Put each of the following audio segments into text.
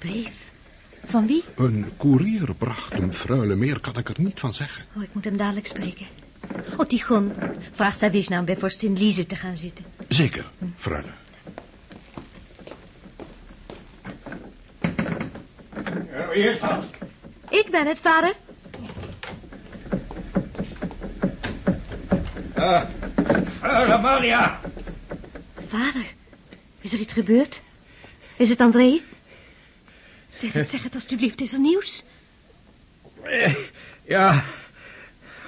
Brief? Van wie? Een koerier bracht hem, freule. Meer kan ik er niet van zeggen. Oh, ik moet hem dadelijk spreken. Oh, Tichon, vraag Savishna om bij vorstin Lise te gaan zitten. Zeker, freule. Wie is dat? Ik ben het, vader. Uh, Freule Maria. Vader, is er iets gebeurd? Is het André? Zeg het, zeg het alstublieft, is er nieuws? Eh, Ja,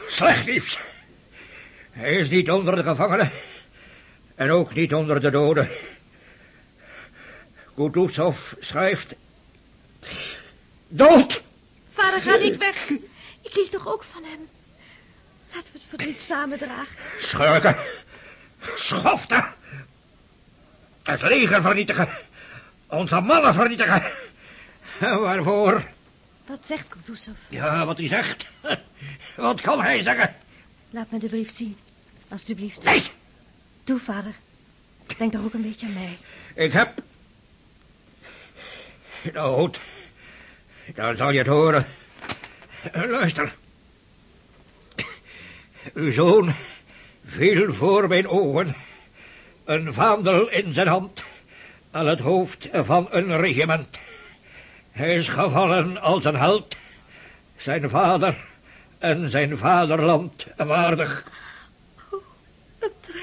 slecht nieuws. Hij is niet onder de gevangenen. En ook niet onder de doden. Kutuzov schrijft... Dood! Vader, ga niet weg. Ik liet toch ook van hem. Laten we het verdriet samen dragen. Schurken. Schoften. Het leger vernietigen. Onze mannen vernietigen. Waarvoor? Wat zegt Kutuzov? Ja, wat hij zegt. Wat kan hij zeggen? Laat me de brief zien, alstublieft. Nee, Doe, vader. Denk toch ook een beetje aan mij. ik heb... Nou goed, dan zal je het horen. Luister. Uw zoon viel voor mijn ogen. Een vaandel in zijn hand. Aan het hoofd van een regiment. Hij is gevallen als een held. Zijn vader en zijn vaderland waardig. André,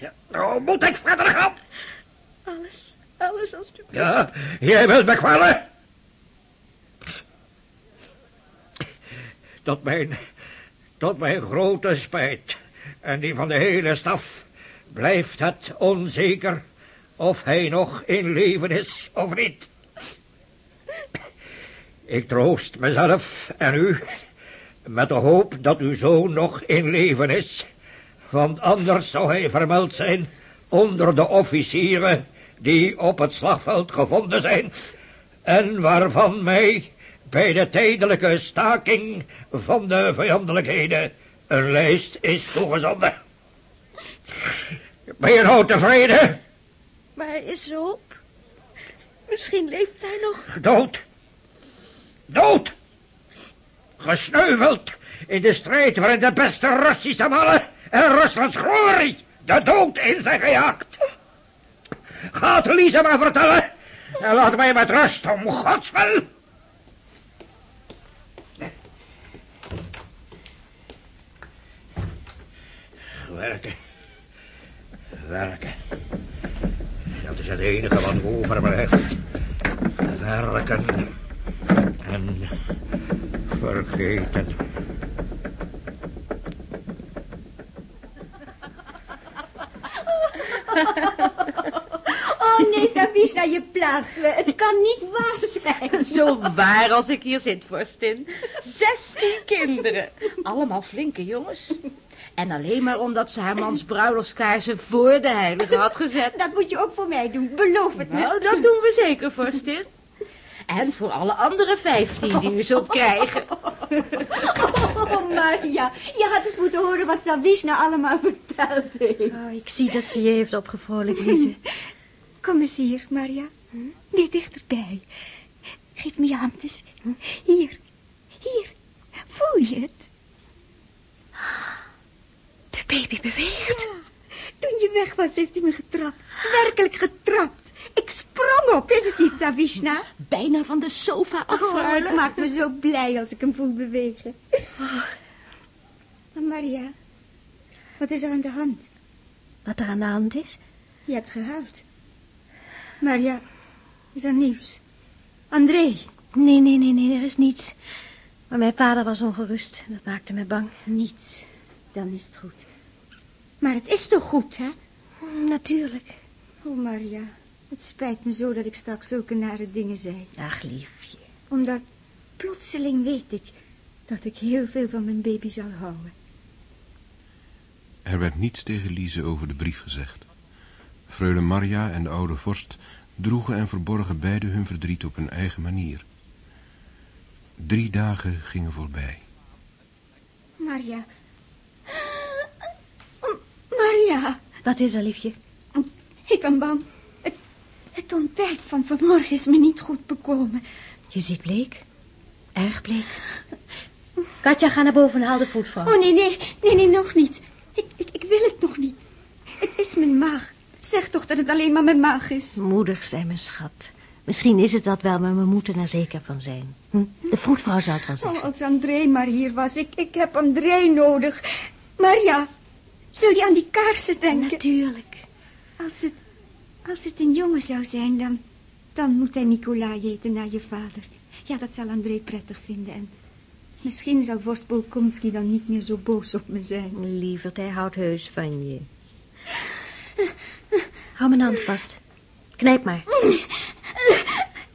Ja, Nou moet ik verder gaan. alles, alles alstublieft. Ja, jij wilt me kwellen? Tot mijn, tot mijn grote spijt en die van de hele staf blijft het onzeker of hij nog in leven is of niet. Ik troost mezelf en u met de hoop dat uw zoon nog in leven is, want anders zou hij vermeld zijn onder de officieren die op het slagveld gevonden zijn en waarvan mij bij de tijdelijke staking van de vijandelijkheden een lijst is toegezonden. Ben je nou tevreden? Maar is hoop. Misschien leeft hij nog. Dood. Dood. Gesneuveld in de strijd waarin de beste Russische mannen en Ruslands glorie de dood in zijn gejaagd. Ga het Lise maar vertellen en laat mij met rust om gods wil. Werken. Werken. Dat is het enige wat overblijft. Werken. En vergeten. Oh nee, Savishna, je plaagt me. Het kan niet waar zijn. Zo waar als ik hier zit, vorstin. Zestien kinderen. Allemaal flinke jongens. En alleen maar omdat ze haar mans bruiloftskaarsen voor de heilige had gezet. Dat moet je ook voor mij doen, beloof het me. Nou, dat doen we zeker, vorstin. En voor alle andere vijftien die u zult krijgen. Oh, Maria, je had eens moeten horen wat Savishna allemaal verteld heeft. Oh, ik zie dat ze je heeft opgevrolijkt, Lise. Kom eens hier, Maria. Weer dichterbij. Geef me je hand eens. Hier, hier. Voel je het? Baby beweegt. Toen je weg was, heeft hij me getrapt. Werkelijk getrapt. Ik sprong op, is het niet, Savishna? Bijna van de sofa Oh, afvallen. het maakt me zo blij als ik hem voel bewegen. Maar Maria, wat is er aan de hand? Wat er aan de hand is? Je hebt gehuild. Maria, is er nieuws? André, Nee, nee, nee, nee, er is niets. Maar mijn vader was ongerust. Dat maakte me bang. niets. Dan is het goed. Maar het is toch goed, hè? Hm, Natuurlijk. Oh, Maria, het spijt me zo dat ik straks zulke nare dingen zei. Ach, liefje. Omdat plotseling weet ik dat ik heel veel van mijn baby zal houden. Er werd niets tegen Lise over de brief gezegd. Freule Maria en de oude vorst droegen en verborgen beide hun verdriet op hun eigen manier. Drie dagen gingen voorbij. Maria. Wat is er, liefje? ik ben bang. Het, Het ontbijt van vanmorgen is me niet goed bekomen. Je ziet bleek. Erg bleek. Katja, ga naar boven en haal de voetvrouw. Oh, nee, nee, nee, nee, nog niet. Ik, ik, ik wil het nog niet. Het is mijn maag. Zeg toch dat het alleen maar mijn maag is. Moeders zijn mijn schat. Misschien is het dat wel, maar we moeten er zeker van zijn. Hm? De vroedvrouw zal het wel zeggen. Oh, als André maar hier was. Ik, ik heb André nodig. Maria, zul je aan die kaarsen denken? Natuurlijk. Als het, als het een jongen zou zijn, dan, dan moet hij Nicolai eten naar je vader. Ja, dat zal André prettig vinden. En misschien zal vorst Bolkonski dan niet meer zo boos op me zijn. Lieverd, hij houdt heus van je. Hou mijn hand vast. Knijp maar.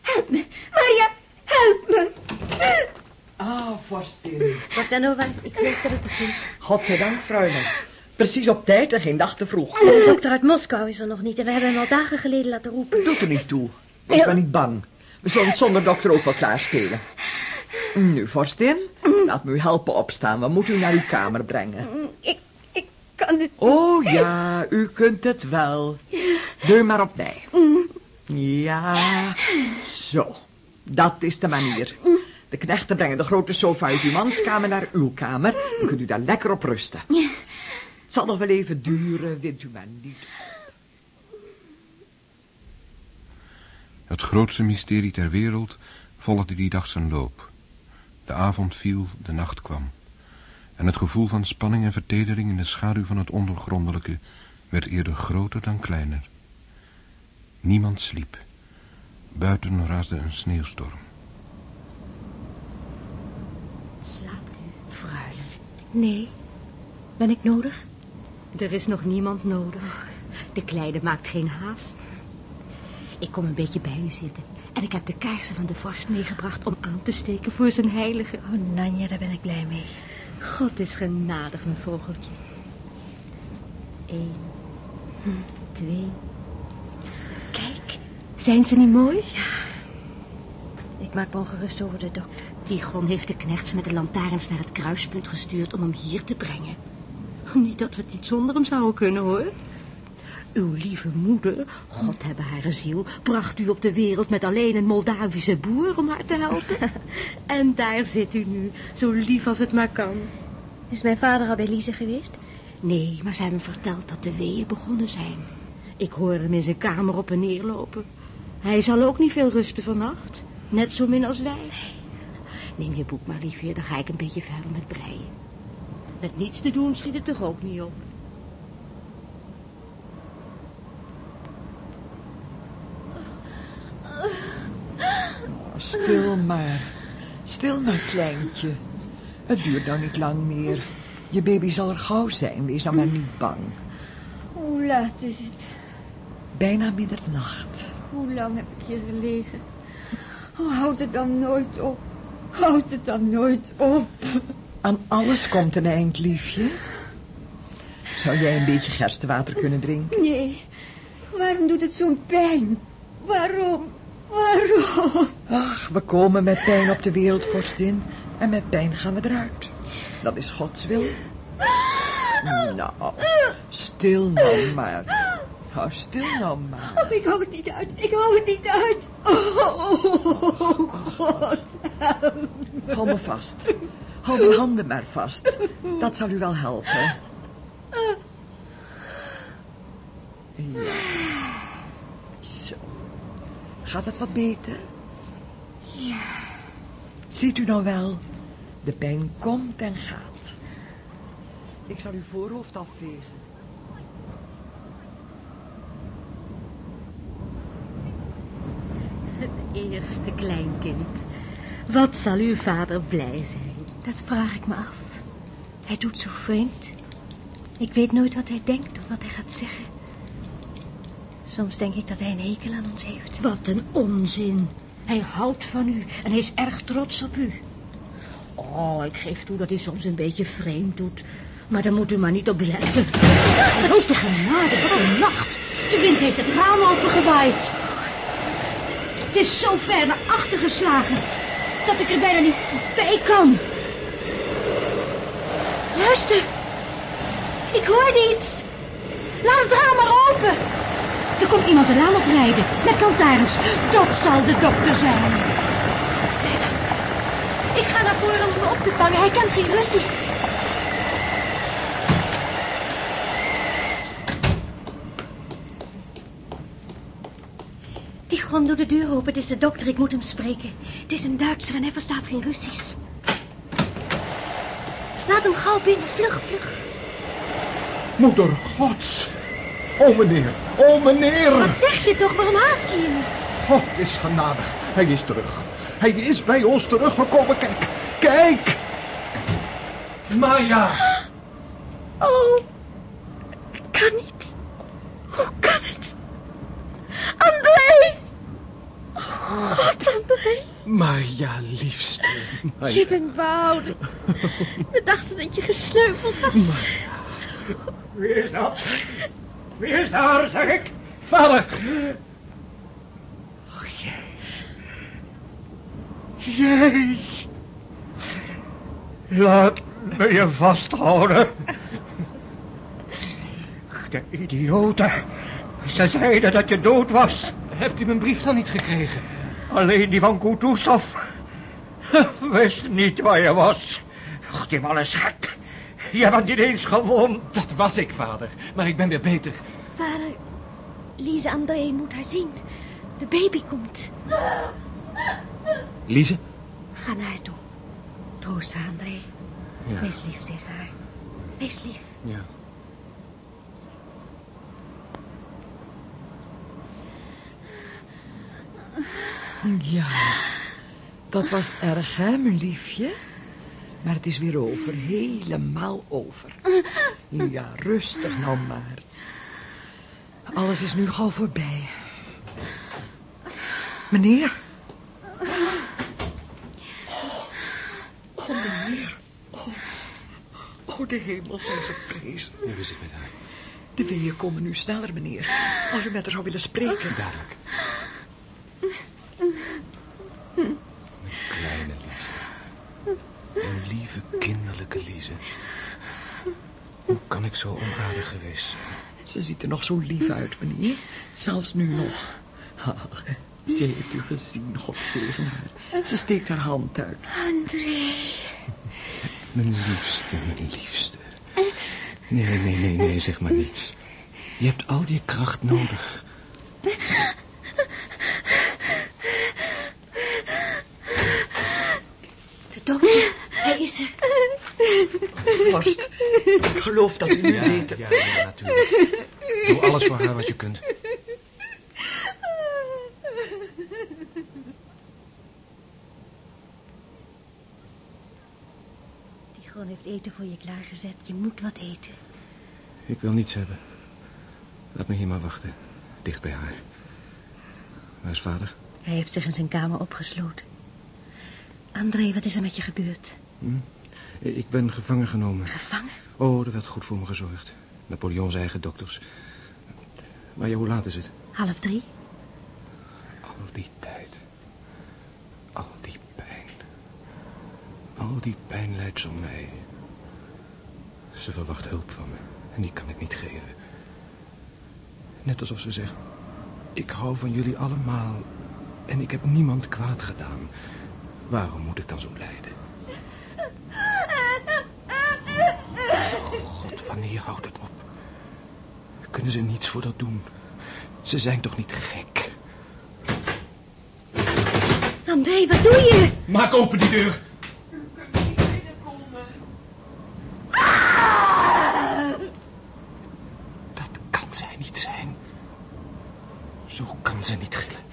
Help me, Maria, help me. Ah, vorstin. Wat dan over? Ik weet dat het begint. Godzijdank, freule. Precies op tijd en geen dag te vroeg. De dokter uit Moskou is er nog niet en we hebben hem al dagen geleden laten roepen. Doet er niet toe. Wees maar niet bang. We zullen het zonder dokter ook wel klaarspelen. Nu, vorstin, laat me u helpen opstaan. We moeten u naar uw kamer brengen. Ik, ik kan het... Oh ja, u kunt het wel. Deur maar op mij. Ja, zo. Dat is de manier. De knechten brengen de grote sofa uit uw manskamer naar uw kamer. Dan kunt u daar lekker op rusten. Het zal nog wel even duren, wint u maar niet. Het grootste mysterie ter wereld volgde die dag zijn loop. De avond viel, de nacht kwam. En het gevoel van spanning en vertedering in de schaduw van het ondergrondelijke werd eerder groter dan kleiner. Niemand sliep. Buiten raasde een sneeuwstorm. Slaapt u, fruile? Nee. Ben ik nodig? Er is nog niemand nodig. De kleine maakt geen haast. Ik kom een beetje bij u zitten. En ik heb de kaarsen van de vorst meegebracht om aan te steken voor zijn heilige. Oh, Nanja, daar ben ik blij mee. God is genadig, mijn vogeltje. Eén, twee. Kijk, zijn ze niet mooi? Ja. Ik maak me ongerust over de dokter. Tigon heeft de knechts met de lantaarns naar het kruispunt gestuurd om hem hier te brengen. Niet dat we het niet zonder hem zouden kunnen, hoor. Uw lieve moeder, God hebben haar ziel, bracht u op de wereld met alleen een Moldavische boer om haar te helpen. en daar zit u nu, zo lief als het maar kan. Is mijn vader al bij Lise geweest? Nee, maar ze hebben verteld dat de weeën begonnen zijn. Ik hoorde hem in zijn kamer op en neer lopen. Hij zal ook niet veel rusten vannacht. Net zo min als wij. Neem je boek maar, liefje, dan ga ik een beetje verder met breien. Met niets te doen schiet het toch ook niet op. Stil maar. Stil maar, kleintje. Het duurt nou niet lang meer. Je baby zal er gauw zijn, wees nou maar niet bang. Hoe laat is het? Bijna middernacht. Hoe lang heb ik hier gelegen? Oh, houd het dan nooit op. Houd het dan nooit op. Aan alles komt een eind, liefje. Zou jij een beetje gerstewater kunnen drinken? Nee, waarom doet het zo'n pijn? Waarom? Waarom? Ach, we komen met pijn op de wereld, vorstin. En met pijn gaan we eruit. Dat is Gods wil. Nou, stil nou maar. Hou stil nou maar. Oh, ik hou het niet uit. Ik hou het niet uit. Oh, God. Hou me vast. Hou mijn handen maar vast. Dat zal u wel helpen. Ja. Zo. Gaat het wat beter? Ja. Ziet u nou wel? De pijn komt en gaat. Ik zal uw voorhoofd afvegen. Het eerste kleinkind. Wat zal uw vader blij zijn. Dat vraag ik me af. Hij doet zo vreemd. Ik weet nooit wat hij denkt of wat hij gaat zeggen. Soms denk ik dat hij een hekel aan ons heeft. Wat een onzin. Hij houdt van u en hij is erg trots op u. Oh, ik geef toe dat hij soms een beetje vreemd doet. Maar daar moet u maar niet op letten. Toch genade, wat een nacht. De wind heeft het raam opengewaaid. Het is zo ver naar achter geslagen dat ik er bijna niet bij kan. Luister. Ik hoorde iets. Laat het raam maar open. Er komt iemand de laan oprijden. Met lantaarns. Dat zal de dokter zijn. Godzijdank. Ik ga naar voren om hem op te vangen. Hij kent geen Russisch. Tigon, doe de deur open. Het is de dokter. Ik moet hem spreken. Het is een Duitser en hij verstaat geen Russisch. Hem gauw binnen. Vlug, vlug. Moeder gods. O meneer, o meneer. Wat zeg je toch? Waarom haast je je niet? God is genadig. Hij is terug. Hij is bij ons teruggekomen. Kijk, kijk. Maya. Oh, ik kan niet. Hoe kan het? André! Oh, God, André. Maya, liefste. Je bent behouden. We dachten dat je gesneuveld was. Wie is dat? Wie is daar, zeg ik? Vader. Oh, Jezus. Jezus. Laat me je vasthouden. De idioten. Ze zeiden dat je dood was. Hebt u mijn brief dan niet gekregen? Alleen die van Kutuzov. Wist niet waar je was. Och, die man is gek. Je bent niet eens gewond. Dat was ik, vader. Maar ik ben weer beter. Vader, Lise André moet haar zien. De baby komt. Lise? Ga naar haar toe. Troost haar, André. Ja. Wees lief tegen haar. Wees lief. Ja. Ja, dat was erg, hè, mijn liefje? Maar het is weer over, helemaal over. Ja, rustig nou maar. Alles is nu gauw voorbij. Meneer? Oh, meneer. Oh, oh, de hemel zijn geprezen. Hoe is het met haar? De weeën komen nu sneller, meneer. Als u met haar zou willen spreken. Dadelijk. Mijn kleine Lise. Een lieve kinderlijke Lise. Hoe kan ik zo onaardig geweest? Ze ziet er nog zo lief uit, meneer. Zelfs nu nog. Ach, ze heeft u gezien, God zegen haar. Ze steekt haar hand uit. André. Mijn liefste, mijn liefste. Nee, nee, nee, nee, zeg maar niets. Je hebt al je kracht nodig. De dokter, hij is er. Ik geloof dat u nu Ja, weet. ja, ja, natuurlijk. Doe alles voor haar wat je kunt. Tigon heeft eten voor je klaargezet. Je moet wat eten. Ik wil niets hebben. Laat me hier maar wachten. Dicht bij haar. Waar is vader? Hij heeft zich in zijn kamer opgesloten. André, wat is er met je gebeurd? Ik ben gevangen genomen. Gevangen? Oh, er werd goed voor me gezorgd. Napoleons eigen dokters. Maar ja, hoe laat is het? Half drie? Al die tijd. Al die pijn. Al die pijn leidt om mij. Ze verwacht hulp van me. En die kan ik niet geven. Net alsof ze zegt... Ik hou van jullie allemaal. En ik heb niemand kwaad gedaan. Waarom moet ik dan zo lijden? Wanneer houdt het op? Kunnen ze niets voor dat doen? Ze zijn toch niet gek? André, wat doe je? Maak open die deur. Dat kan zij niet zijn. Zo kan ze niet gillen.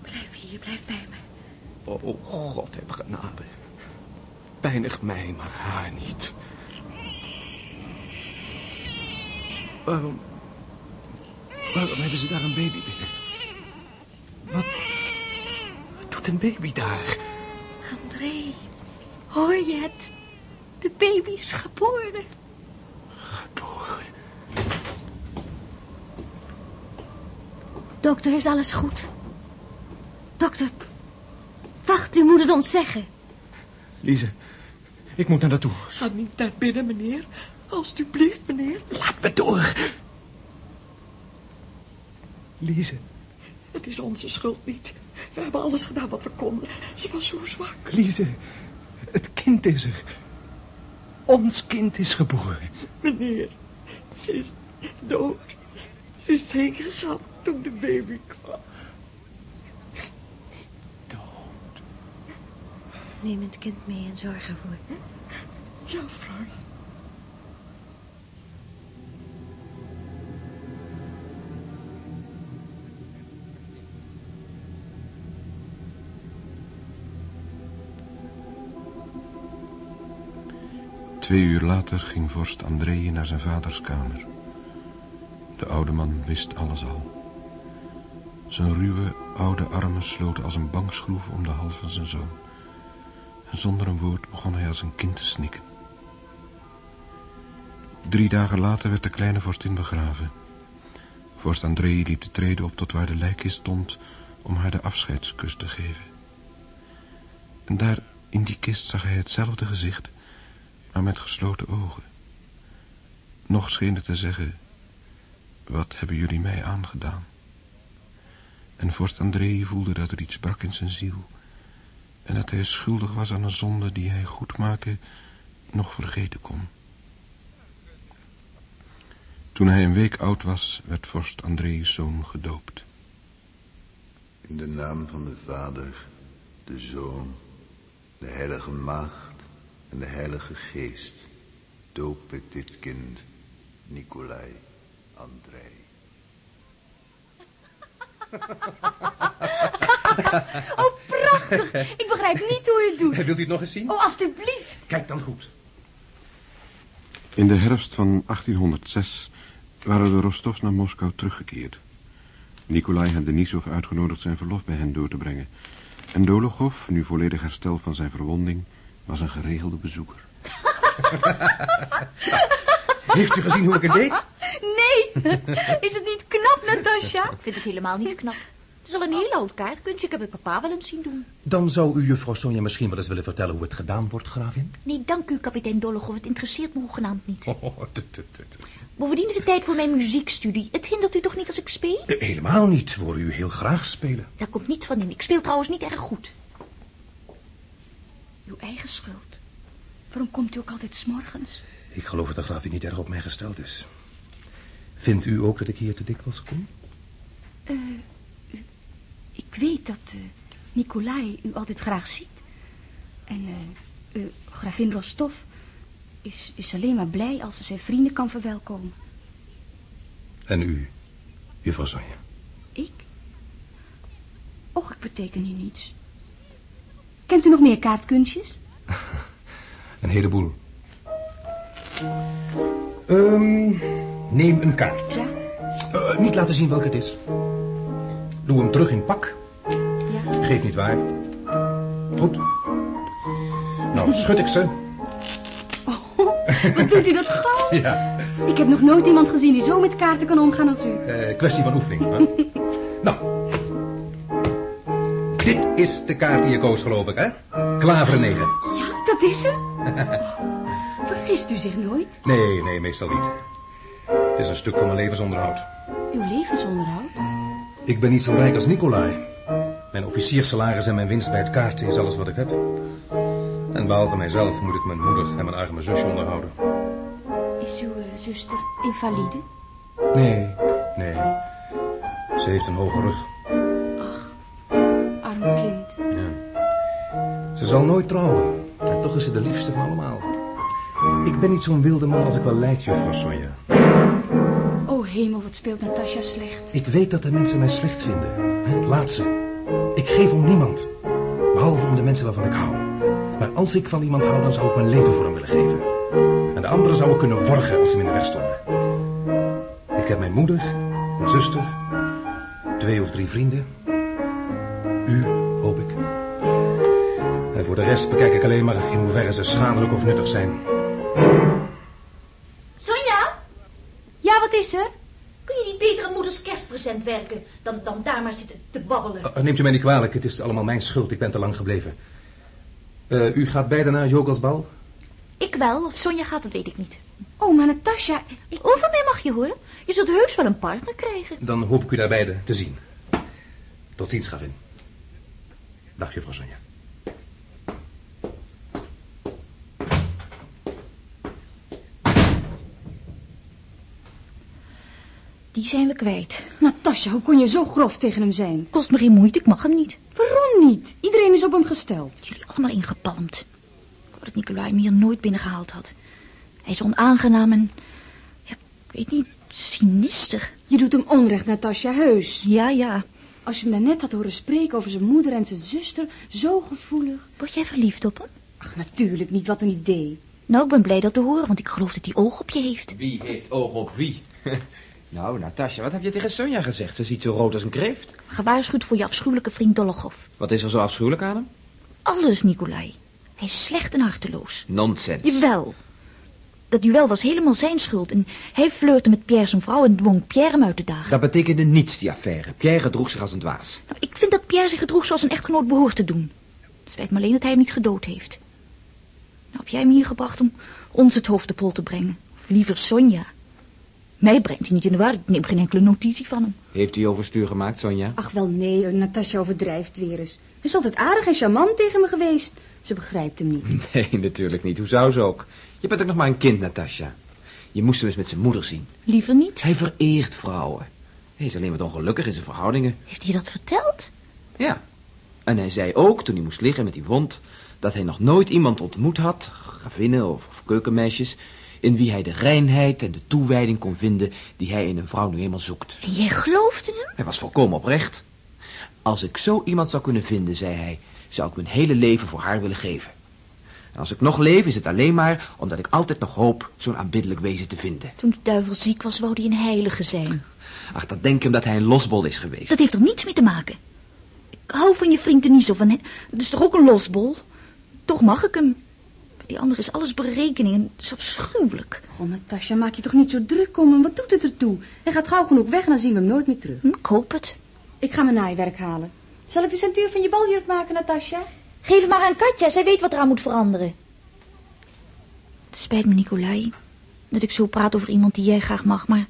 Blijf hier, blijf bij me. Oh, God heb genade. Pijnig mij, maar haar niet. Waarom... Waarom hebben ze daar een baby binnen? Wat... Wat doet een baby daar? André, hoor je het? De baby is geboren. Geboren. Dokter, is alles goed? Dokter, wacht, u moet het ons zeggen. Lise, ik moet naar naartoe. Ga niet naar binnen, meneer. Alsjeblieft, meneer. Laat me door. Lise, Het is onze schuld niet. We hebben alles gedaan wat we konden. Ze was zo zwak. Lise, het kind is er. Ons kind is geboren. Meneer, ze is dood. Ze is heen gegaan toen de baby kwam. Dood. Neem het kind mee en zorg ervoor. Ja, vrouw. Twee uur later ging vorst André naar zijn vaders kamer. De oude man wist alles al. Zijn ruwe, oude armen sloten als een bankschroef om de hals van zijn zoon. En zonder een woord begon hij als een kind te snikken. Drie dagen later werd de kleine vorstin begraven. Vorst André liep de treden op tot waar de lijkkist stond om haar de afscheidskus te geven. En daar in die kist zag hij hetzelfde gezicht, maar met gesloten ogen. Nog scheen te zeggen, wat hebben jullie mij aangedaan? En vorst André voelde dat er iets brak in zijn ziel en dat hij schuldig was aan een zonde die hij goedmaken nog vergeten kon. Toen hij een week oud was, werd vorst André's zoon gedoopt. In de naam van de Vader, de Zoon, de Heilige Maagd en de Heilige Geest doop ik dit kind, Nicolai André. Oh, prachtig. Ik begrijp niet hoe je het doet. Wilt u het nog eens zien? Oh, alstublieft. Kijk dan goed. In de herfst van 1806 waren de Rostovs naar Moskou teruggekeerd. Nikolai had Denisov uitgenodigd zijn verlof bij hen door te brengen. En Dolokhov, nu volledig hersteld van zijn verwonding, was een geregelde bezoeker. Heeft u gezien hoe ik het deed? Nee. Is het niet knap, Natasja? Ik vind het helemaal niet knap. Het is al een heel oud kaartkunstje. Ik heb het papa wel eens zien doen. Dan zou u juffrouw Sonja misschien wel eens willen vertellen hoe het gedaan wordt, gravin? Nee, dank u, kapitein Dolokhov. Het interesseert me hoegenaamd niet. Oh, tut, tut. Bovendien is het tijd voor mijn muziekstudie. Het hindert u toch niet als ik speel? Eh, Helemaal niet. We horen u heel graag spelen. Daar komt niets van in. Ik speel trouwens niet erg goed. Uw eigen schuld. Waarom komt u ook altijd s'morgens? Ik geloof dat de gravin niet erg op mij gesteld is. Vindt u ook dat ik hier te dikwijls kom? Eh, ik weet dat eh Nikolai u altijd graag ziet. En eh eh, gravin Rostov is, is alleen maar blij als ze zijn vrienden kan verwelkomen. En u, juffrouw Sonja? Ik? Och, ik beteken hier niets. Kent u nog meer kaartkunstjes? Een heleboel. Ehm, neem een kaart. Ja? Eh, niet laten zien welke het is. Doe hem terug in pak. Ja. Geef niet waar. Goed. Nou, schud ik ze. Wat doet u dat gauw? Ja, Ik heb nog nooit iemand gezien die zo met kaarten kan omgaan als u. eh, kwestie van oefening. Hè? nou. Dit is de kaart die je koos, geloof ik, hè? Klaver 9. Ja, dat is hem. Vergist u zich nooit? Nee, nee, meestal niet. Het is een stuk van mijn levensonderhoud. Uw levensonderhoud? Ik ben niet zo rijk als Nicolai. Mijn officierssalaris en mijn winst bij het kaarten is alles wat ik heb. En behalve mijzelf moet ik mijn moeder en mijn arme zusje onderhouden. Is uw eh, zuster invalide? Nee, nee. Ze heeft een hoge rug. Kind. Ja. Ze zal nooit trouwen. En toch is ze de liefste van allemaal. Ik ben niet zo'n wilde man als ik wel lijk, juffrouw Sonja. O hemel, wat speelt Natasja slecht. Ik weet dat de mensen mij slecht vinden. Laat ze. Ik geef om niemand. Behalve om de mensen waarvan ik hou. Maar als ik van iemand hou, dan zou ik mijn leven voor hem willen geven. En de anderen zouden kunnen worgen als ze me in de weg stonden. Ik heb mijn moeder, mijn zuster, twee of drie vrienden. U, hoop ik. En voor de rest bekijk ik alleen maar in hoeverre ze schadelijk of nuttig zijn. Sonja, Ja, wat is er? kun je niet beter aan moeders kerstpresent werken dan, dan daar maar zitten te babbelen? Uh, neemt u mij niet kwalijk, het is allemaal mijn schuld. Ik ben te lang gebleven. Uh, u gaat beiden naar Jogelsbal? Ik wel, of Sonja gaat, dat weet ik niet. Oh, maar Natasja, ik... Over mij mag je hoor. Je zult heus wel een partner krijgen. Dan hoop ik u daar beide te zien. Tot ziens, gravin. Dag, juffrouw Sonja. Die zijn we kwijt. Natasja, hoe kon je zo grof tegen hem zijn? Kost me geen moeite, ik mag hem niet. Waarom niet? Iedereen is op hem gesteld. Jullie allemaal ingepalmd. Ik dat Nicolai me hier nooit binnengehaald had. Hij is onaangenaam en... Ja, ik weet niet, sinister. Je doet hem onrecht, Natasja, heus. Ja, ja. Als je hem daarnet had horen spreken over zijn moeder en zijn zuster, zo gevoelig. Word jij verliefd op hem? Ach, natuurlijk niet, wat een idee. Nou, ik ben blij dat te horen, want ik geloof dat hij oog op je heeft. Wie heeft oog op wie? nou, Natasja, wat heb je tegen Sonja gezegd? Ze ziet zo rood als een kreeft. Gewaarschuwd voor je afschuwelijke vriend Dolokhov. Wat is er zo afschuwelijk aan hem? Alles, Nicolai. Hij is slecht en harteloos. Nonsens. Jawel. Dat duel was helemaal zijn schuld en hij flirte met Pierre zijn vrouw en dwong Pierre hem uit te dagen. Dat betekende niets, die affaire. Pierre gedroeg zich als een dwaas. Nou, ik vind dat Pierre zich gedroeg zoals een echtgenoot behoort te doen. Het spijt me alleen dat hij hem niet gedood heeft. Nou, heb jij hem hier gebracht om ons het hoofd op hol te brengen? Of liever Sonja? Mij brengt hij niet in de war. Ik neem geen enkele notitie van hem. Heeft u overstuur gemaakt, Sonja? Ach wel nee, Natasja overdrijft weer eens. Hij is altijd aardig en charmant tegen me geweest. Ze begrijpt hem niet. Nee, natuurlijk niet. Hoe zou ze ook? Je bent ook nog maar een kind, Natasja. Je moest hem eens met zijn moeder zien. Liever niet. Hij vereert vrouwen. Hij is alleen wat ongelukkig in zijn verhoudingen. Heeft hij dat verteld? Ja. En hij zei ook, toen hij moest liggen met die wond... dat hij nog nooit iemand ontmoet had, gravinnen of, of keukenmeisjes... in wie hij de reinheid en de toewijding kon vinden... die hij in een vrouw nu eenmaal zoekt. En jij geloofde hem? Hij was volkomen oprecht. Als ik zo iemand zou kunnen vinden, zei hij... zou ik mijn hele leven voor haar willen geven. En als ik nog leef, is het alleen maar omdat ik altijd nog hoop zo'n aanbiddelijk wezen te vinden. Toen de duivel ziek was, wou hij een heilige zijn. Ach, dat denk ik omdat hij een losbol is geweest. Dat heeft er niets mee te maken. Ik hou van je vriend Denise van hem. Het is toch ook een losbol? Toch mag ik hem. Bij die andere is alles berekening en het is afschuwelijk. Goh, Natasja, maak je toch niet zo druk om hem. Wat doet het ertoe? Hij gaat gauw genoeg weg en dan zien we hem nooit meer terug. Hm, ik hoop het. Ik ga mijn naaiwerk halen. Zal ik de centuur van je baljurk maken, Natasja? Geef hem maar aan Katja, zij weet wat eraan moet veranderen. Het spijt me, Nicolai, dat ik zo praat over iemand die jij graag mag, maar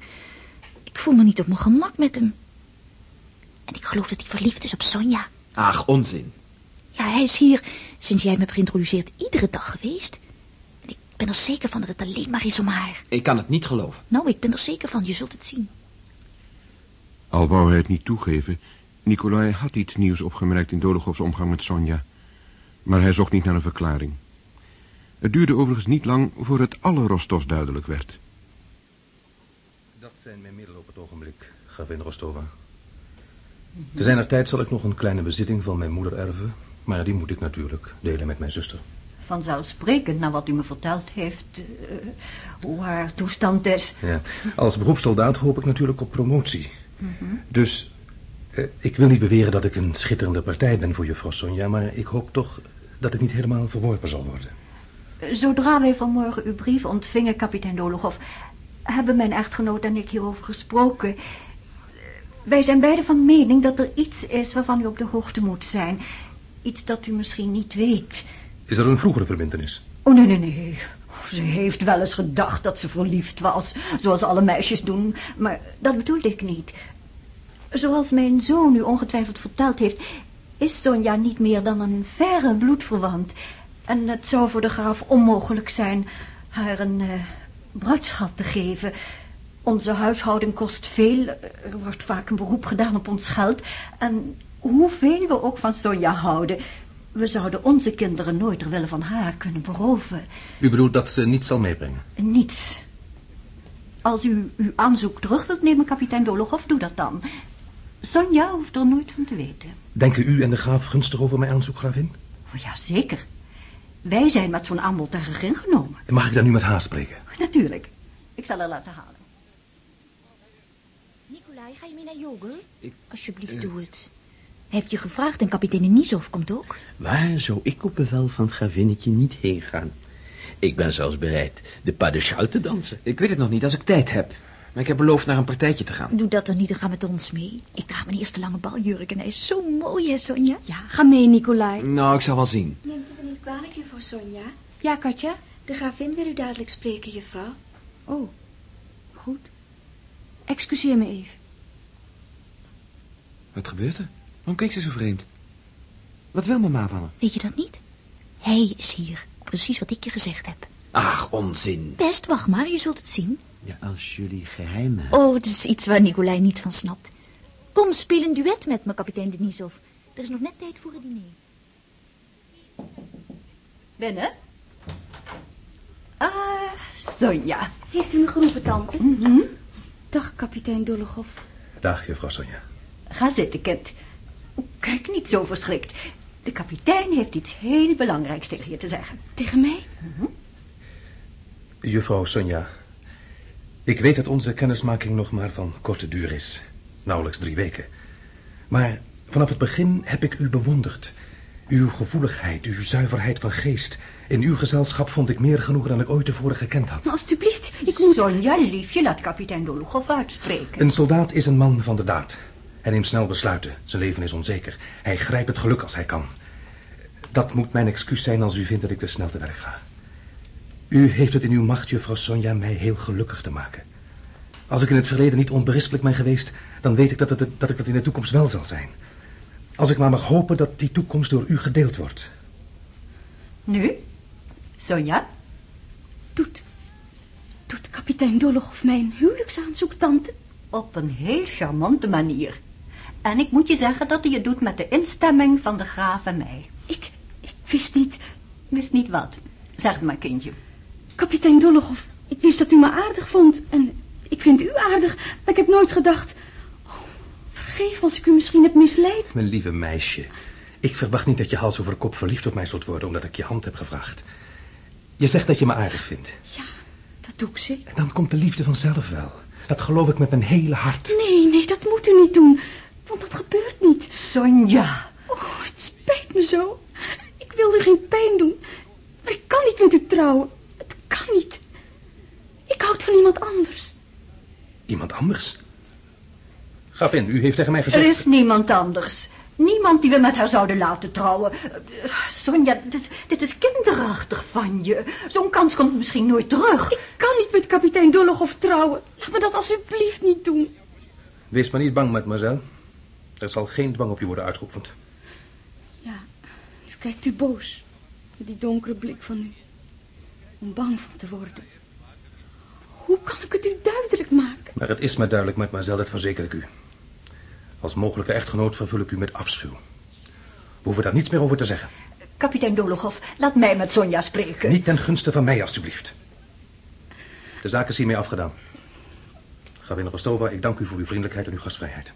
ik voel me niet op mijn gemak met hem. En ik geloof dat hij verliefd is op Sonja. Ach, onzin. Ja, hij is hier, sinds jij me hebt geïntroduceerd, iedere dag geweest. En ik ben er zeker van dat het alleen maar is om haar. Ik kan het niet geloven. Nou, ik ben er zeker van, je zult het zien. Al wou hij het niet toegeven, Nicolai had iets nieuws opgemerkt in Dologovs omgang met Sonja. Maar hij zocht niet naar een verklaring. Het duurde overigens niet lang voor het alle Rostovs duidelijk werd. Dat zijn mijn middelen op het ogenblik, gravin Rostova. Te zijner tijd zal ik nog een kleine bezitting van mijn moeder erven, maar die moet ik natuurlijk delen met mijn zuster. Vanzelfsprekend, naar wat u me verteld heeft, eh, hoe haar toestand is. Ja. Als beroepssoldaat hoop ik natuurlijk op promotie. Dus eh, ik wil niet beweren dat ik een schitterende partij ben voor juffrouw Sonja, maar ik hoop toch dat ik niet helemaal verworpen zal worden. Zodra wij vanmorgen uw brief ontvingen, kapitein Dologov, hebben mijn echtgenoot en ik hierover gesproken. Wij zijn beide van mening dat er iets is waarvan u op de hoogte moet zijn. Iets dat u misschien niet weet. Is er een vroegere verbintenis? Oh, nee, nee, nee. Ze heeft wel eens gedacht dat ze verliefd was, zoals alle meisjes doen. Maar dat bedoelde ik niet. Zoals mijn zoon u ongetwijfeld verteld heeft... is Sonja niet meer dan een verre bloedverwant. En het zou voor de graaf onmogelijk zijn haar een uh, bruidschat te geven. Onze huishouding kost veel. Er wordt vaak een beroep gedaan op ons geld. En hoeveel we ook van Sonja houden... we zouden onze kinderen nooit er willen van haar kunnen beroven. U bedoelt dat ze niets zal meebrengen? Niets. Als u uw aanzoek terug wilt nemen, kapitein Dologov, doe dat dan. Sonja hoeft er nooit van te weten. Denken u en de graaf gunstig over mijn aanzoek, gravin? Oh, ja, zeker. Wij zijn met zo'n aanbod tegen ingenomen. En mag ik dan nu met haar spreken? Natuurlijk. Ik zal haar laten halen. Nicolai, ga je mee naar Jogel? Ik- Alsjeblieft, eh. doe het. Hij heeft je gevraagd en kapitein Denisov komt ook. Waar zou ik op bevel van het gravinnetje niet heen gaan? Ik ben zelfs bereid de pas de te dansen. Ik weet het nog niet als ik tijd heb. Maar ik heb beloofd naar een partijtje te gaan. Doe dat dan niet en ga met ons mee. Ik draag mijn eerste lange baljurk en hij is zo mooi, hè, Sonja? Ja, ga mee, Nicolai. Nou, ik zal wel zien. Neemt u me niet kwalijk, juffrouw Sonja? Ja, Katja? De gravin wil u dadelijk spreken, juffrouw. Oh, goed. Excuseer me even. Wat gebeurt er? Waarom keek ze zo vreemd? Wat wil mama van hem? Weet je dat niet? Hij is hier. Precies wat ik je gezegd heb. Ach, onzin. Best, wacht maar, je zult het zien. Ja, als jullie geheim hebben. Oh, het is iets waar Nicolai niet van snapt. Kom, speel een duet met me, kapitein Denisov. Er is nog net tijd voor het diner. Binnen? Ah, Sonja. Heeft u me geroepen, tante? Mhm. Dag, kapitein Dolokhov. Dag, juffrouw Sonja. Ga zitten, kind. Kijk niet zo verschrikt. De kapitein heeft iets heel belangrijks tegen je te zeggen. Tegen mij? Juffrouw Sonja, ik weet dat onze kennismaking nog maar van korte duur is. Nauwelijks drie weken. Maar vanaf het begin heb ik u bewonderd. Uw gevoeligheid, uw zuiverheid van geest. In uw gezelschap vond ik meer genoegen dan ik ooit tevoren gekend had. Maar alstublieft, ik moet... Sonja, liefje, laat kapitein Dolokhov uitspreken. Een soldaat is een man van de daad. Hij neemt snel besluiten. Zijn leven is onzeker. Hij grijpt het geluk als hij kan. Dat moet mijn excuus zijn als u vindt dat ik te snel te werk ga. U heeft het in uw macht, juffrouw Sonja, mij heel gelukkig te maken. Als ik in het verleden niet onberispelijk ben geweest, dan weet ik dat, het, dat ik dat in de toekomst wel zal zijn. Als ik maar mag hopen dat die toekomst door u gedeeld wordt. Nu? Sonja? Doet... Doet kapitein Dolokhov mij een huwelijksaanzoek, tante? Op een heel charmante manier. En ik moet je zeggen dat hij het doet met de instemming van de graaf en mij. Ik... Ik wist niet... Wist niet wat? Zeg het maar, kindje. Kapitein Dolokhov, ik wist dat u me aardig vond. En ik vind u aardig, maar ik heb nooit gedacht... Oh, vergeef als ik u misschien heb misleid. Mijn lieve meisje, ik verwacht niet dat je hals over kop verliefd op mij zult worden omdat ik je hand heb gevraagd. Je zegt dat je me aardig vindt. Ja, dat doe ik zeker. Dan komt de liefde vanzelf wel. Dat geloof ik met mijn hele hart. Nee, nee, dat moet u niet doen. Want dat gebeurt niet. Sonja. Oh, het spijt me zo. Ik wilde geen pijn doen. Maar ik kan niet met u trouwen. Kan niet. Ik houd van iemand anders. Iemand anders? Gravin, u heeft tegen mij gezegd... Er is niemand anders. Niemand die we met haar zouden laten trouwen. Sonja, dit, dit is kinderachtig van je. Zo'n kans komt misschien nooit terug. Ik kan niet met kapitein Dolokhov trouwen. Laat me dat alsjeblieft niet doen. Wees maar niet bang, mademoiselle. Er zal geen dwang op je worden uitgeoefend. Ja, nu kijkt u boos. Met die donkere blik van u. Om bang van te worden. Hoe kan ik het u duidelijk maken? Maar het is me duidelijk, mademoiselle, dat verzeker ik u. Als mogelijke echtgenoot vervul ik u met afschuw. We hoeven daar niets meer over te zeggen. Kapitein Dolokhov, laat mij met Sonja spreken. Niet ten gunste van mij, alstublieft. De zaak is hiermee afgedaan. Gravin Rostova, ik dank u voor uw vriendelijkheid en uw gastvrijheid.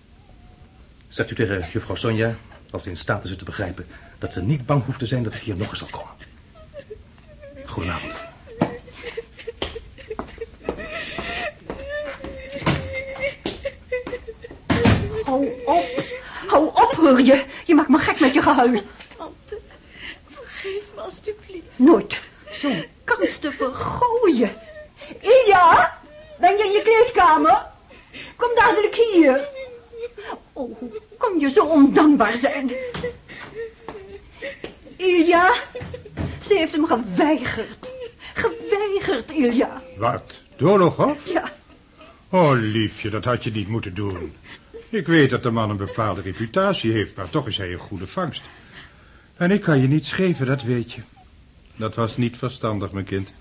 Zegt u tegen juffrouw Sonja, als ze in staat is het te begrijpen... dat ze niet bang hoeft te zijn dat ik hier nog eens zal komen. Goedenavond. Hou op. Hou op, hoor je. Je maakt me gek met je gehuil. Tante, vergeef me alstublieft. Nooit. Zo'n kans te vergooien. Ilja, ben je in je kleedkamer? Kom dadelijk hier. Oh, hoe kon je zo ondankbaar zijn? Ilja, ze heeft hem geweigerd. Geweigerd, Ilja. Wat? Dolokhov? Ja. Oh, liefje, dat had je niet moeten doen. Ik weet dat de man een bepaalde reputatie heeft, maar toch is hij een goede vangst. En ik kan je niets geven, dat weet je. Dat was niet verstandig, mijn kind.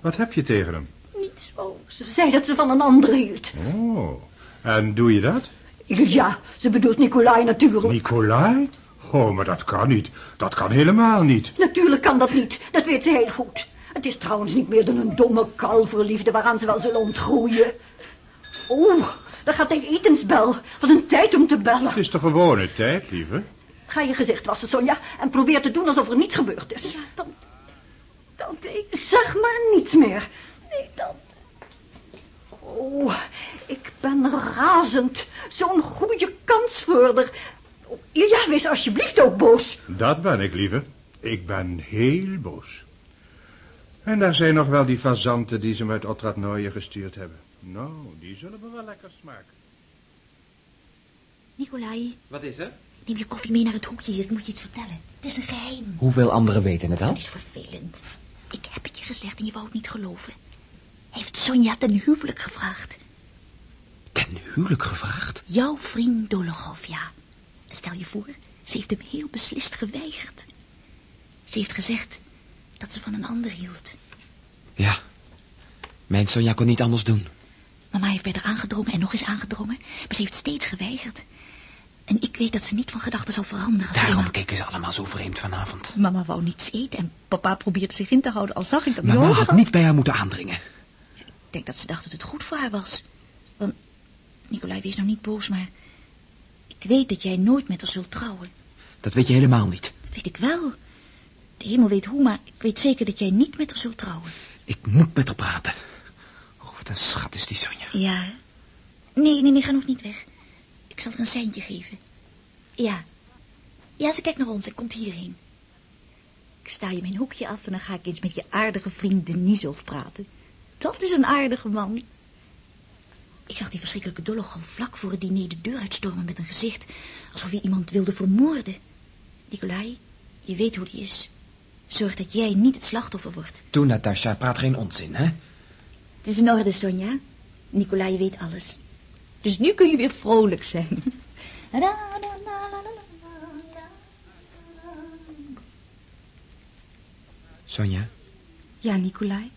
Wat heb je tegen hem? Niets zo. Ze zei dat ze van een ander hield. Oh, en doe je dat? Ja, ze bedoelt Nicolai natuurlijk. Nicolai? Oh, maar dat kan niet. Dat kan helemaal niet. Natuurlijk kan dat niet. Dat weet ze heel goed. Het is trouwens niet meer dan een domme kalverliefde waaraan ze wel zullen ontgroeien. Oeh, daar gaat de etensbel. Wat een tijd om te bellen. Het is de gewone tijd, lieve. Ga je gezicht wassen, Sonja, en probeer te doen alsof er niets gebeurd is. Ja, tante. Tante, ik... Zeg maar niets meer. Nee, tante. Oh, ik ben razend. Zo'n goede kans voor haar. Oh, ja, wees alsjeblieft ook boos. Dat ben ik, lieve. Ik ben heel boos. En daar zijn nog wel die fazanten die ze me uit Otradnooien gestuurd hebben. Nou, die zullen me wel lekker smaken. Nicolai, Wat is er? neem je koffie mee naar het hoekje hier. Ik moet je iets vertellen. Het is een geheim. Hoeveel anderen weten het Dat al? is vervelend. Ik heb het je gezegd en je wou het niet geloven. Hij heeft Sonja ten huwelijk gevraagd. Ten huwelijk gevraagd? Jouw vriend Dolokhov, ja. Stel je voor, ze heeft hem heel beslist geweigerd. Ze heeft gezegd dat ze van een ander hield. Ja. Mijn Sonja kon niet anders doen. Mama heeft bij haar aangedrongen en nog eens aangedrongen, maar ze heeft steeds geweigerd. En ik weet dat ze niet van gedachten zal veranderen. Als Daarom eenmaal- keken ze allemaal zo vreemd vanavond. Mama wou niets eten en papa probeerde zich in te houden, al zag ik dat Mama had niet bij haar moeten aandringen. Ik denk dat ze dacht dat het goed voor haar was. Want, Nicolai, wees nou niet boos, maar... Ik weet dat jij nooit met haar zult trouwen. Dat weet je helemaal niet. Dat weet ik wel. De hemel weet hoe, maar ik weet zeker dat jij niet met haar zult trouwen. Ik moet met haar praten. Wat een schat is die Sonja. Ja. Nee, nee, nee, ga nog niet weg. Ik zal haar een seintje geven. Ja. Ja, ze kijkt naar ons en komt hierheen. Ik sta je mijn hoekje af en dan ga ik eens met je aardige vriend Denisov praten. Dat is een aardige man. Ik zag die verschrikkelijke Dolokhov vlak voor het diner de deur uitstormen met een gezicht alsof hij iemand wilde vermoorden. Nicolai, je weet hoe die is. Zorg dat jij niet het slachtoffer wordt. Toen, Natasja, praat geen onzin, hè? Het is in orde, Sonja. Nicolai weet alles. Dus nu kun je weer vrolijk zijn. Sonja, Ja, Nicolai.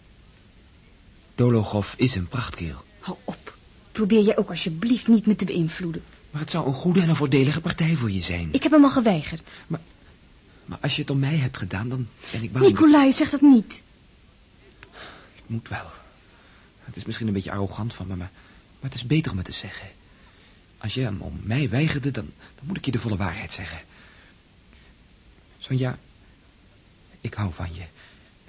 Dolokhov is een prachtkerel. Hou op. Probeer jij ook alsjeblieft niet me te beïnvloeden. Maar het zou een goede en een voordelige partij voor je zijn. Ik heb hem al geweigerd. Maar als je het om mij hebt gedaan, dan ben ik bang... dat- Nicolai, zeg dat niet. Het moet wel. Het is misschien een beetje arrogant van me, maar, maar het is beter om het te zeggen. Als je hem om mij weigerde, dan, dan moet ik je de volle waarheid zeggen. Sonja, ik hou van je.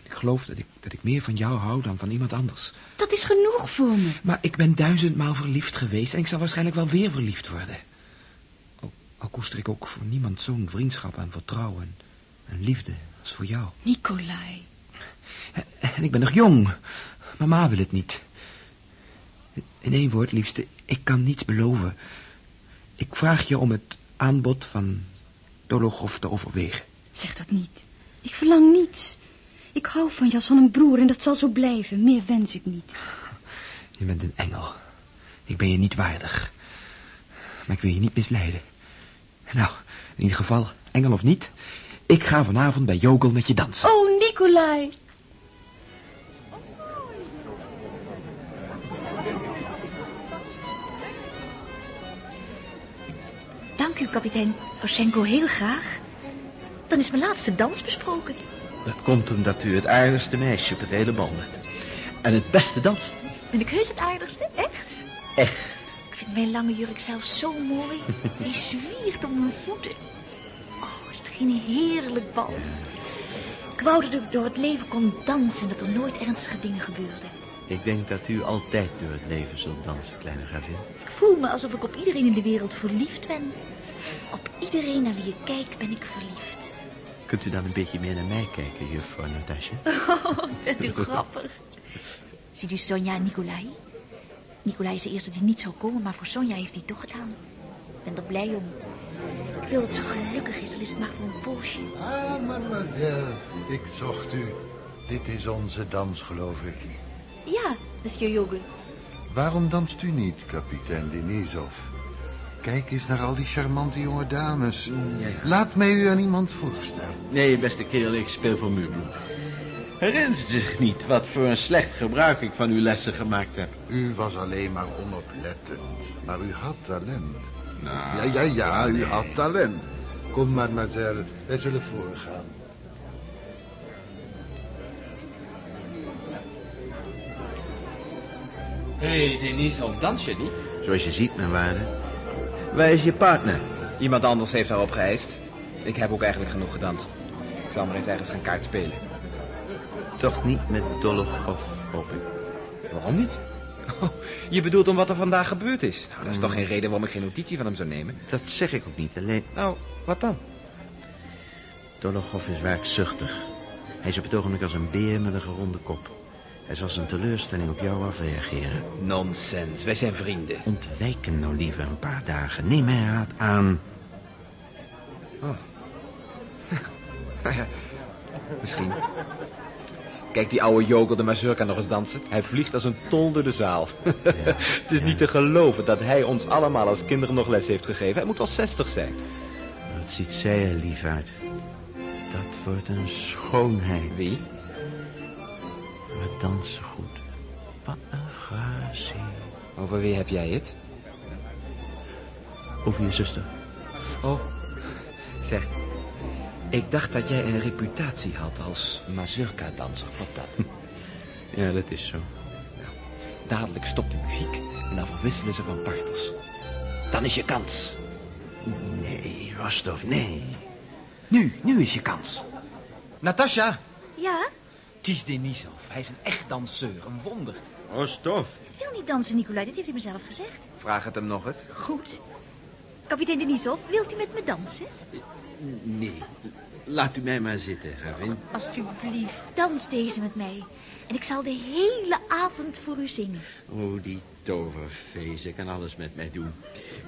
Ik geloof dat ik, dat ik meer van jou hou dan van iemand anders. Dat is genoeg voor me. Maar ik ben duizendmaal verliefd geweest en ik zal waarschijnlijk wel weer verliefd worden. Al, al koester ik ook voor niemand zo'n vriendschap en vertrouwen en liefde als voor jou. Nicolai. En ik ben nog jong. Mama wil het niet. In één woord, liefste, ik kan niets beloven. Ik vraag je om het aanbod van Dolokhov te overwegen. Zeg dat niet. Ik verlang niets. Ik hou van je als van een broer en dat zal zo blijven. Meer wens ik niet. Je bent een engel. Ik ben je niet waardig. Maar ik wil je niet misleiden. Nou, in ieder geval, engel of niet, ik ga vanavond bij Jogel met je dansen. Oh, Nicolai. U, kapitein Oshenko, heel graag. Dan is mijn laatste dans besproken. Dat komt omdat u het aardigste meisje op het hele bal bent. En het beste danst. Ben ik heus het aardigste, echt? Echt. Ik vind mijn lange jurk zelf zo mooi. Hij zwiert om mijn voeten. Oh, is het geen heerlijk bal. Ik wou dat ik door het leven kon dansen en dat er nooit ernstige dingen gebeurden. Ik denk dat u altijd door het leven zult dansen, kleine gravin. Ik voel me alsof ik op iedereen in de wereld verliefd ben. Op iedereen naar wie ik kijk ben ik verliefd. Kunt u dan een beetje meer naar mij kijken, juffrouw Natasja? Oh, bent u grappig. Ziet u Sonja en Nicolai? Nicolai is de eerste die niet zou komen, maar voor Sonja heeft hij toch gedaan. Ik ben er blij om. Ik wil dat ze gelukkig is, al is het maar voor een poosje. Ah, mademoiselle, ik zocht u. Dit is onze dans, geloof ik. Ja, monsieur Jogel. Waarom danst u niet, kapitein Denisov? Kijk eens naar al die charmante jonge dames. Laat mij u aan iemand voorstellen. Nee, beste kerel, ik speel voor Muurblom. Herinnert u zich niet wat voor een slecht gebruik ik van uw lessen gemaakt heb? U was alleen maar onoplettend, maar u had talent. Nou, ja, ja, ja, u had talent. Kom, mademoiselle, wij zullen voorgaan. Hé, hey, Denise, al dans je niet? Zoals je ziet, mijn waarde. Waar is je partner? Iemand anders heeft daarop geëist. Ik heb ook eigenlijk genoeg gedanst. Ik zal maar eens ergens gaan kaart spelen. Toch niet met Dolokhov, hoop ik. Waarom niet? Oh, je bedoelt om wat er vandaag gebeurd is? Nou, dat is toch geen reden waarom ik geen notitie van hem zou nemen? Dat zeg ik ook niet, alleen... Nou, wat dan? Dolokhov is werkzuchtig. Hij is op het ogenblik als een beer met een geronde kop. Hij zal zijn teleurstelling op jou afreageren. Nonsens, wij zijn vrienden. Ontwijk hem nou liever een paar dagen. Neem mijn raad aan. Oh. Misschien. Kijk die oude Jogel de mazurka nog eens dansen. Hij vliegt als een tol door de zaal. Het is niet te geloven dat hij ons allemaal als kinderen nog les heeft gegeven. Hij moet wel 60 zijn. Wat ziet zij er lief uit. Dat wordt een schoonheid. Wie? Dansen goed. Wat een gratie. Over wie heb jij het? Over je zuster. Oh, zeg. Ik dacht dat jij een reputatie had als mazurka-danser. Wat dat? Ja, dat is zo. Dadelijk stopt de muziek en dan verwisselen ze van partners. Dan is je kans. Nee, Rostov, nee. Nu, nu is je kans. Natasja, Ja? Kies Denisov. Hij is een echt danseur, een wonder. Rostov. Ik wil niet dansen, Nicolai. Dat heeft u mezelf gezegd. Vraag het hem nog eens. Goed. Kapitein Denisov, wilt u met me dansen? Nee, laat u mij maar zitten, gravin. Alsjeblieft, dans deze met mij. En ik zal de hele avond voor u zingen. Oh, die toverfee, ze kan alles met mij doen.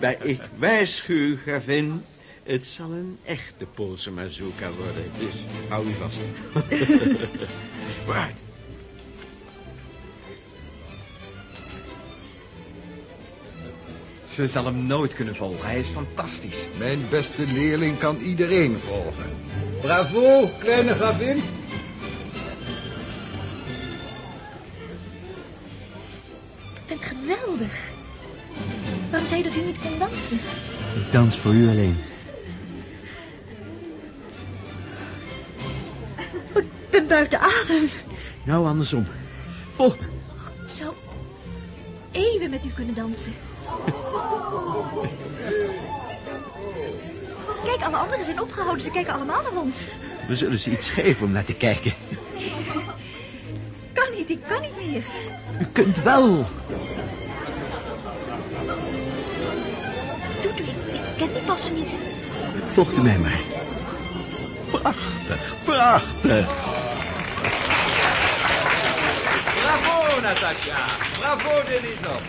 Maar ik waarschuw, gravin, het zal een echte Poolse mazurka worden. Dus hou u vast. Vooruit. Ze zal hem nooit kunnen volgen. Hij is fantastisch. Mijn beste leerling kan iedereen volgen. Bravo, kleine gravin. U bent geweldig. Waarom zei je dat u niet kon dansen? Ik dans voor u alleen. Buiten adem. Nou, andersom. Volg me. Ik zou even met u kunnen dansen. Kijk, alle anderen zijn opgehouden. Ze kijken allemaal naar ons. We zullen ze iets geven om naar te kijken. Kan niet, ik kan niet meer. U kunt wel. Doet u, ik ken die passen niet. Volgt u mij maar. Prachtig, prachtig. Bravo, Natasja. Bravo, Denisov.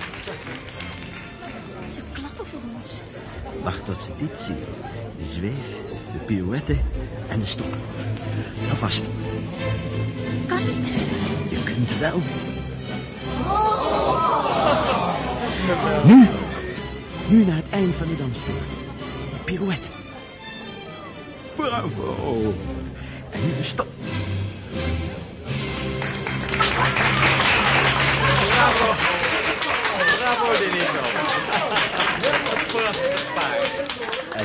Ze klappen voor ons. Wacht tot ze dit zien. De zweef, de pirouette en de stop. Nou vast. Kan niet. Je kunt wel. Nu. Nu naar het eind van de dansvloer. Pirouette. Bravo.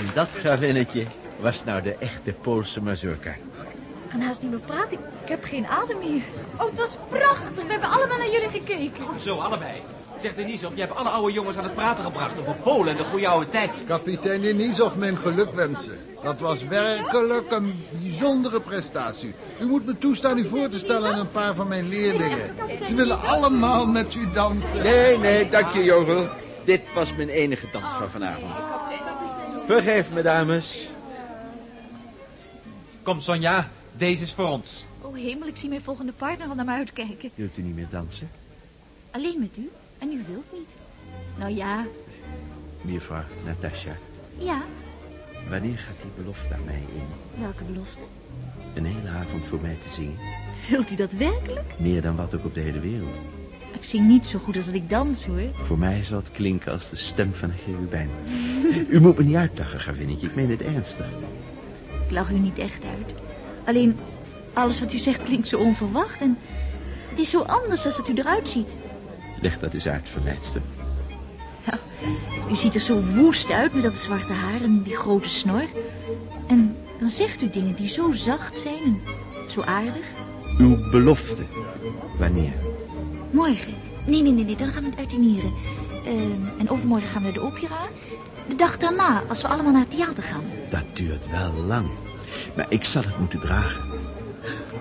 En dat gravinnetje was nou de echte Poolse mazurka. Ik kan haast niet meer praten. Ik heb geen adem meer. Oh, het was prachtig. We hebben allemaal naar jullie gekeken. Zo, allebei. Zeg Denisov, je hebt alle oude jongens aan het praten gebracht over Polen en de goede oude tijd. Kapitein Denisov, mijn geluk wensen. Dat was werkelijk een bijzondere prestatie. U moet me toestaan u voor te stellen aan een paar van mijn leerlingen. Ze willen allemaal met u dansen. Nee, nee, dank je, Jogel. Dit was mijn enige dans van vanavond. Vergeef me, dames. Kom, Sonja. Deze is voor ons. Oh hemel, ik zie mijn volgende partner al naar me uitkijken. Wilt u niet meer dansen? Alleen met u? En u wilt niet? Nou ja, Mevrouw Natasja, ja. wanneer gaat die belofte aan mij in? Welke belofte? Een hele avond voor mij te zingen? Wilt u dat werkelijk? Meer dan wat ook op de hele wereld. Ik zing niet zo goed als dat ik dans, hoor. Voor mij zal het klinken als de stem van een cherubijn. U moet me niet uitdagen, gravinnetje. Ik meen het ernstig. Ik lach u niet echt uit. Alleen, alles wat u zegt klinkt zo onverwacht en... Het is zo anders als dat u eruit ziet. Leg dat eens uit, verleidster. Ja, u ziet er zo woest uit met dat zwarte haar en die grote snor. En dan zegt u dingen die zo zacht zijn en zo aardig. Uw belofte. Wanneer? Morgen. Nee, nee, nee, nee, dan gaan we het uitdinieren. Ehm, en overmorgen gaan we naar de opera. De dag daarna, als we allemaal naar het theater gaan. Dat duurt wel lang. Maar ik zal het moeten dragen.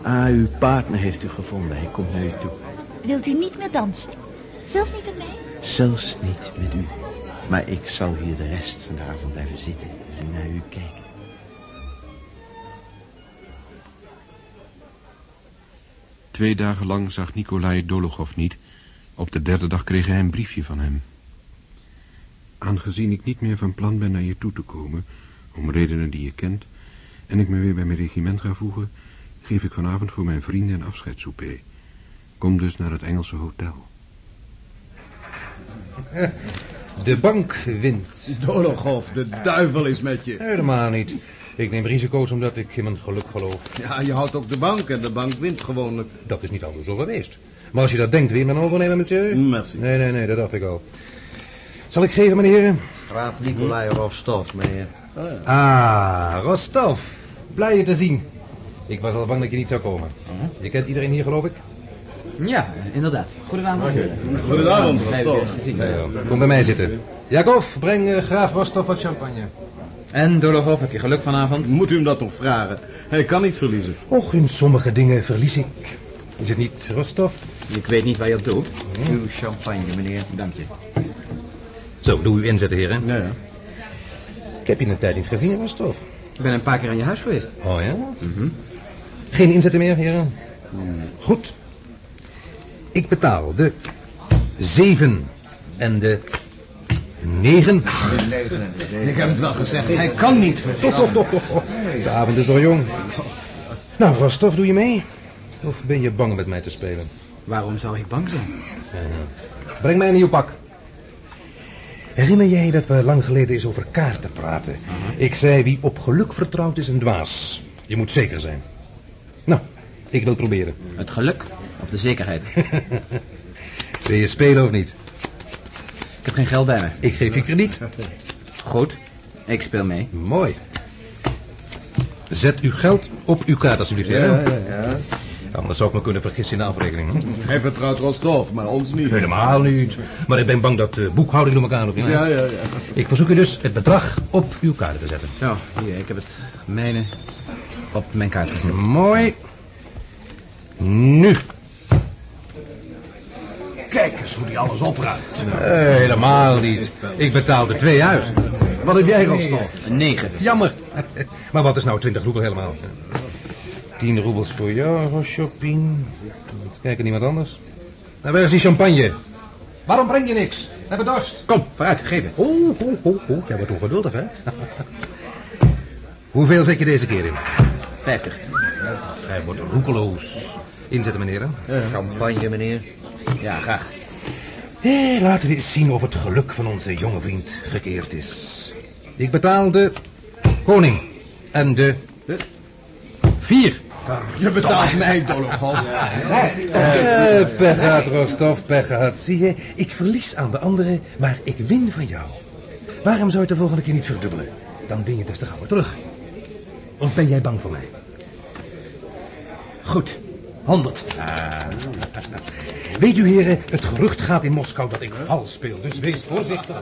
Ah, uw partner heeft u gevonden. Hij komt naar u toe. Wilt u niet meer dansen? Zelfs niet met mij? Zelfs niet met u. Maar ik zal hier de rest van de avond blijven zitten en naar u kijken. Twee dagen lang zag Nikolai Dologov niet. Op de derde dag kreeg hij een briefje van hem. Aangezien ik niet meer van plan ben naar je toe te komen, om redenen die je kent, en ik me weer bij mijn regiment ga voegen, geef ik vanavond voor mijn vrienden een afscheidssouper. Kom dus naar het Engelse hotel. De bank wint. Dologoff, de duivel is met je. Helemaal niet. Ik neem risico's omdat ik in mijn geluk geloof. Ja, je houdt ook de bank en de bank wint gewoonlijk. Dat is niet altijd zo geweest. Maar als je dat denkt, wil je me dan overnemen, monsieur? Merci. Nee, nee, nee, dat dacht ik al. Zal ik geven, meneer? Graaf Nikolai Rostov, meneer. Ah, Rostov. Blij je te zien. Ik was al bang dat je niet zou komen. Je kent iedereen hier, geloof ik? Ja, inderdaad. Goedenavond. Goedenavond, Rostov. Kom bij mij zitten. Jakov, breng eh, graaf Rostov wat champagne. En Dologov, heb je geluk vanavond? Moet u hem dat toch vragen? Hij kan niet verliezen. Och, in sommige dingen verlies ik. Is het niet Rostov? Ik weet niet waar je op doet. Uw champagne, meneer. Dank je. Zo, doe uw inzetten, heren. Ja, ja. Ik heb je een tijd niet gezien, Rostov. Ik ben een paar keer aan je huis geweest. Oh ja? Geen inzetten meer, heren? Goed. Ik betaal de zeven en de negen. Ik heb het wel gezegd, hij kan niet verliezen. De avond is nog jong. Nou, Rostov, doe je mee? Of ben je bang met mij te spelen? Waarom zou ik bang zijn? Breng mij een nieuw pak. Herinner jij dat we lang geleden eens over kaarten praten? Ik zei, wie op geluk vertrouwt is een dwaas. Je moet zeker zijn. Nou, ik wil het proberen. Het geluk of de zekerheid? Wil je spelen of niet? Ik heb geen geld bij me. Ik geef je krediet. Goed, ik speel mee. Mooi. Zet uw geld op uw kaart, alsjeblieft. Ja, ja, ja. Anders zou ik me kunnen vergissen in de afrekening. hè? Hij vertrouwt Rostov, maar ons niet. Helemaal niet. Maar ik ben bang dat de boekhouding door elkaar loopt. Ja, ja, ja. Ik verzoek u dus het bedrag op uw kaart te zetten. Zo, hier, ik heb het mijne op mijn kaart gezet. Mooi. Nu. Kijk eens hoe die alles opruimt. Eh, helemaal niet. Ik betaal er twee uit. Wat heb jij, Rostov? Een negen. Jammer. Maar wat is nou 20 roebel helemaal? 10 roebels voor jou, Rochopin. Eens kijken, niemand anders. Nou, waar is die champagne? Waarom breng je niks? We hebben dorst. Kom, vooruit, geef het. Oh, oh, oh, oh. Jij wordt ongeduldig, hè? Hoeveel zet je deze keer in? Vijftig. Hij wordt roekeloos. Inzetten, meneer. hè? Champagne, meneer. Ja, graag. Eh, laten we eens zien of het geluk van onze jonge vriend gekeerd is. Ik betaal de koning en de vier. Je betaalt mij, Dologoff. Eh, pech gehad, Rostov, pech. Zie je, ik verlies aan de anderen, maar ik win van jou. Waarom zou je het de volgende keer niet verdubbelen? Dan win je des te gauwer terug. Of ben jij bang voor mij? Goed, 100. Weet u, heren, het gerucht gaat in Moskou dat ik vals speel, dus wees voorzichtig.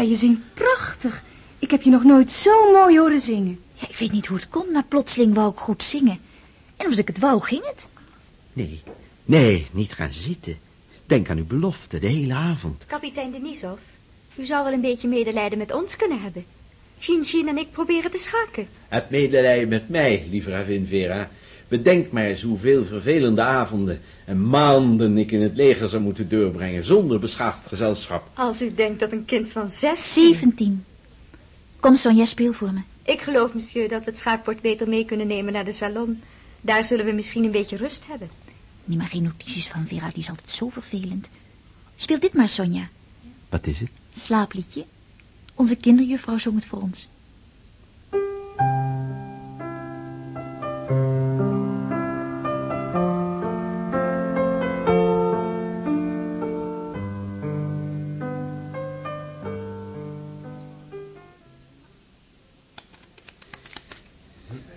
Je zingt prachtig. Ik heb je nog nooit zo mooi horen zingen. Ja, ik weet niet hoe het komt, maar plotseling wou ik goed zingen. En als ik het wou, ging het. Nee, nee, niet gaan zitten. Denk aan uw belofte, de hele avond. Kapitein Denisov, u zou wel een beetje medelijden met ons kunnen hebben. Shin en ik proberen te schaken. Het medelijden met mij, lieve gravin Vera. Bedenk maar eens hoeveel vervelende avonden en maanden ik in het leger zou moeten doorbrengen zonder beschaafd gezelschap. Als u denkt dat een kind van zes... 17. Kom, Sonja, speel voor me. Ik geloof, monsieur, dat we het schaakbord beter mee kunnen nemen naar de salon. Daar zullen we misschien een beetje rust hebben. Neem maar geen notities van Vera, die is altijd zo vervelend. Speel dit maar, Sonja. Wat is het? Slaapliedje. Onze kinderjuffrouw zong het voor ons.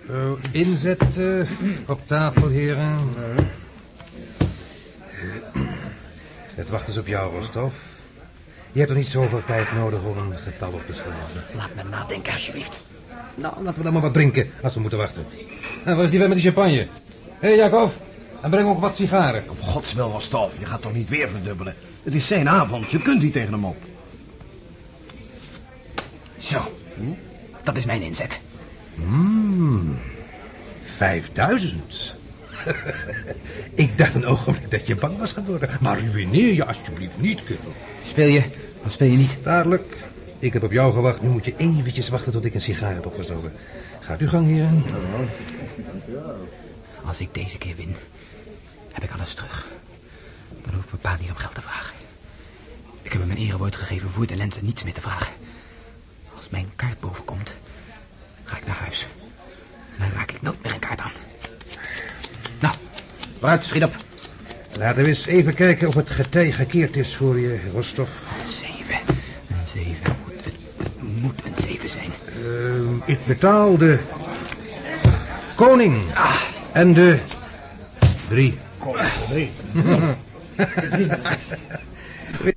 Uh, inzet uh, op tafel, heren. Het wacht is op jou, Rostov. Je hebt er niet zoveel tijd nodig om een getal op te schrijven. Laat me nadenken, alsjeblieft. Nou, laten we dan maar wat drinken, als we moeten wachten. En waar is die weg met die champagne? Hé, hey, Jacob. En breng ook wat sigaren. Op gods wil, Rostov. Je gaat toch niet weer verdubbelen? Het is zijn avond. Je kunt niet tegen hem op. Zo. Dat is mijn inzet. Hmm. Vijfduizend. Ik dacht een ogenblik dat je bang was geworden. Maar ruïneer je alsjeblieft niet, kerel. Speel je of speel je niet? Dadelijk. Ik heb op jou gewacht. Nu moet je eventjes wachten tot ik een sigaar heb opgestoken. Gaat uw gang, heren. Als ik deze keer win, heb ik alles terug. Dan hoeft mijn pa niet om geld te vragen. Ik heb hem een erewoord gegeven voor de lente niets meer te vragen. Als mijn kaart bovenkomt, ga ik naar huis. Dan raak ik nooit meer een kaart aan. Nou, vooruit, schiet op. Laten we eens even kijken of het getij gekeerd is voor je, Rostov. Zeven. Een zeven. Het, het moet een zeven zijn. Uh, ik betaal de koning. Ah. En de drie. Koning, drie.